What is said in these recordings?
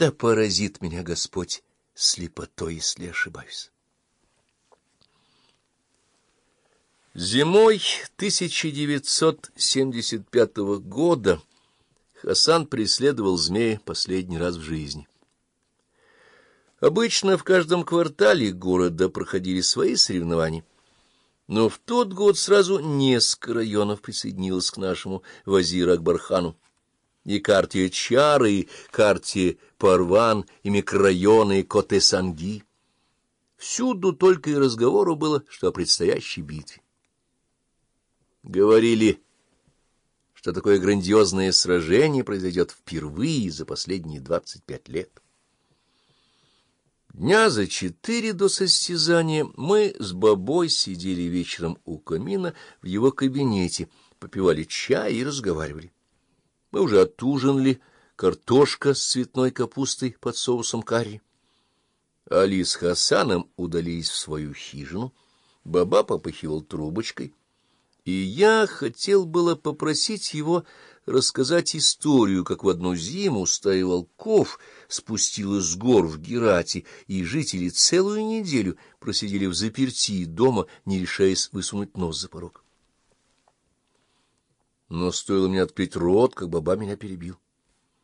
Да поразит меня Господь слепотой, если ошибаюсь. Зимой 1975 года Хасан преследовал змея последний раз в жизни. Обычно в каждом квартале города проходили свои соревнования, но в тот год сразу несколько районов присоединилось к нашему Вазиру Акбархану. И карте Чары, и карте Парван, и микрорайоны, Коте-Санги. Всюду только и разговору было, что о предстоящей битве. Говорили, что такое грандиозное сражение произойдет впервые за последние двадцать пять лет. Дня за четыре до состязания мы с Бабой сидели вечером у камина в его кабинете, попивали чай и разговаривали. Мы уже отужинали, картошка с цветной капустой под соусом карри. Али с Хасаном удалились в свою хижину, Баба попыхивал трубочкой — и я хотел было попросить его рассказать историю, как в одну зиму стая волков спустилась с гор в Герате, и жители целую неделю просидели в заперти дома, не решаясь высунуть нос за порог. Но стоило мне открыть рот, как баба меня перебил.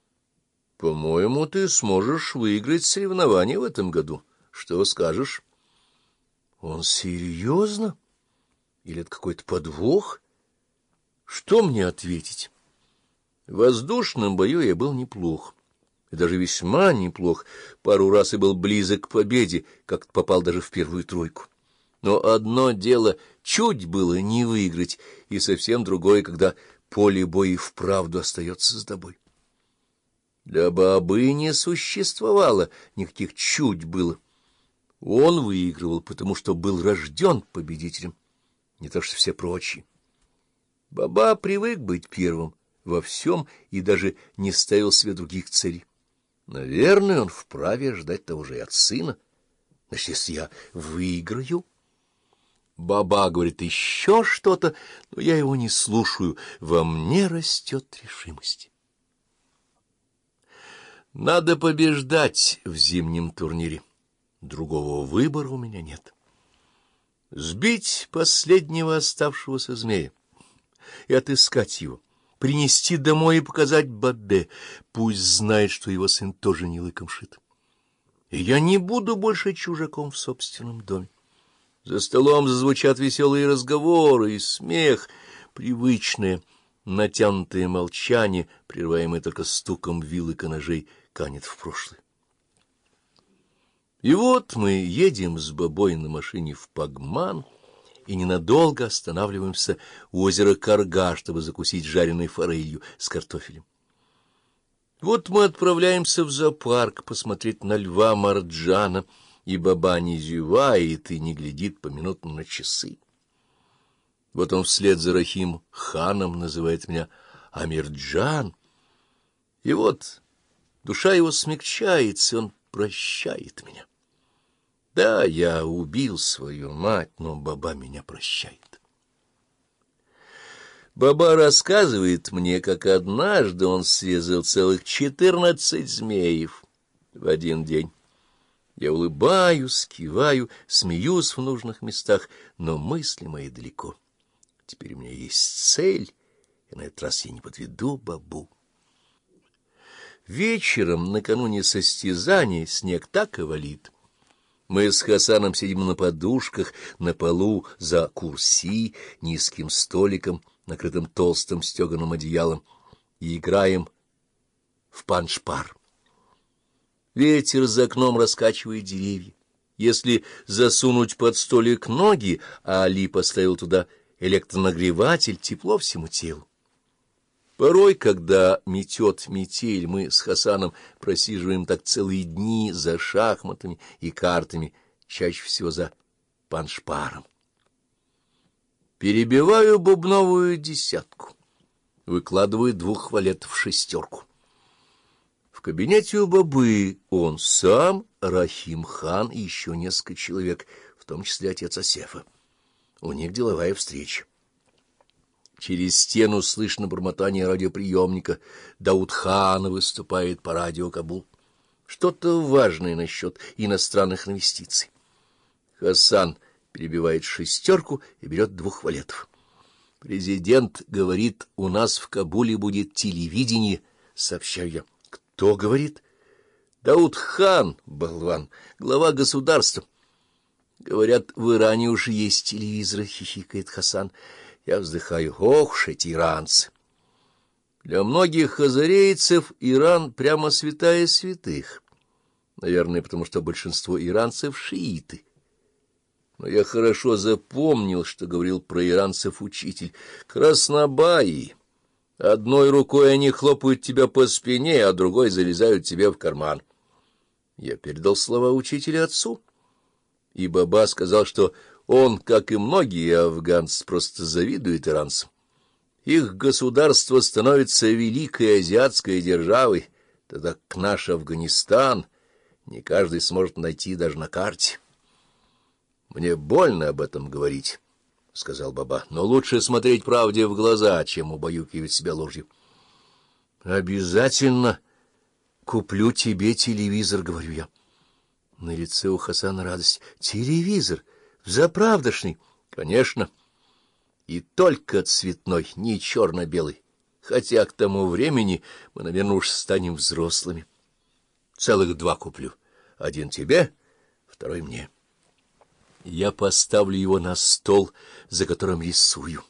— По-моему, ты сможешь выиграть соревнование в этом году. Что скажешь? — Он серьезно? — или это какой-то подвох? Что мне ответить? В воздушном бою я был неплох, и даже весьма неплох. Пару раз и был близок к победе, как попал даже в первую тройку. Но одно дело чуть было не выиграть, и совсем другое, когда поле боя вправду остается с тобой. Для бабы не существовало, никаких чуть было. Он выигрывал, потому что был рожден победителем не то что все прочие. Баба привык быть первым во всем и даже не ставил себе других целей. Наверное, он вправе ждать того же и от сына. Значит, если я выиграю... Баба говорит еще что-то, но я его не слушаю. Во мне растет решимость. Надо побеждать в зимнем турнире. Другого выбора у меня нет сбить последнего оставшегося змея и отыскать его, принести домой и показать Бабе, пусть знает, что его сын тоже не лыком шит. И я не буду больше чужаком в собственном доме. За столом зазвучат веселые разговоры и смех, привычное, натянутое молчание, прерываемое только стуком вилок и ножей, канет в прошлое. И вот мы едем с бабой на машине в Пагман и ненадолго останавливаемся у озера Карга, чтобы закусить жареной форелью с картофелем. Вот мы отправляемся в зоопарк посмотреть на льва Марджана, и баба не зевает и не глядит поминутно на часы. Вот он вслед за Рахим ханом называет меня Амирджан. И вот душа его смягчается, он прощает меня. Да, я убил свою мать, но баба меня прощает. Баба рассказывает мне, как однажды он срезал целых четырнадцать змеев в один день. Я улыбаюсь, киваю, смеюсь в нужных местах, но мысли мои далеко. Теперь у меня есть цель, и на этот раз я не подведу бабу. Вечером, накануне состязания, снег так и валит — мы с Хасаном сидим на подушках, на полу, за курси, низким столиком, накрытым толстым стеганым одеялом, и играем в паншпар. Ветер за окном раскачивает деревья. Если засунуть под столик ноги, а Али поставил туда электронагреватель, тепло всему телу. Порой, когда метет метель, мы с Хасаном просиживаем так целые дни за шахматами и картами, чаще всего за паншпаром. Перебиваю бубновую десятку, выкладываю двух валетов в шестерку. Кабинете у бабы он сам, Рахим хан и еще несколько человек, в том числе отец Асефа. У них деловая встреча. Через стену слышно бормотание радиоприемника. Даудхана выступает по радио Кабул. что-то важное насчет иностранных инвестиций. Хасан перебивает шестерку и берет двух валетов. Президент говорит, у нас в Кабуле будет телевидение, сообщаю я. Кто говорит? Дауд хан, болван, глава государства. Говорят, в Иране уже есть телевизоры, хихикает Хасан. Я вздыхаю. Ох уж эти иранцы! Для многих хазарейцев Иран прямо святая святых. Наверное, потому что большинство иранцев — шииты. Но я хорошо запомнил, что говорил про иранцев учитель. Краснобаи. Одной рукой они хлопают тебя по спине, а другой залезают тебе в карман. Я передал слова учителя отцу, и Баба сказал, что он, как и многие афганцы, просто завидует иранцам. Их государство становится великой азиатской державой, тогда к наш Афганистан не каждый сможет найти даже на карте. Мне больно об этом говорить, — сказал Баба, — но лучше смотреть правде в глаза, чем убаюкивать себя ложью. — Обязательно куплю тебе телевизор, — говорю я. На лице у Хасана радость. — Телевизор? Заправдошный? — Конечно. И только цветной, не черно-белый. Хотя к тому времени мы, наверное, уж станем взрослыми. Целых два куплю. Один тебе, второй мне. — я поставлю его на стол, за которым рисую.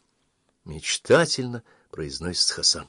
Мечтательно произносит Хасан.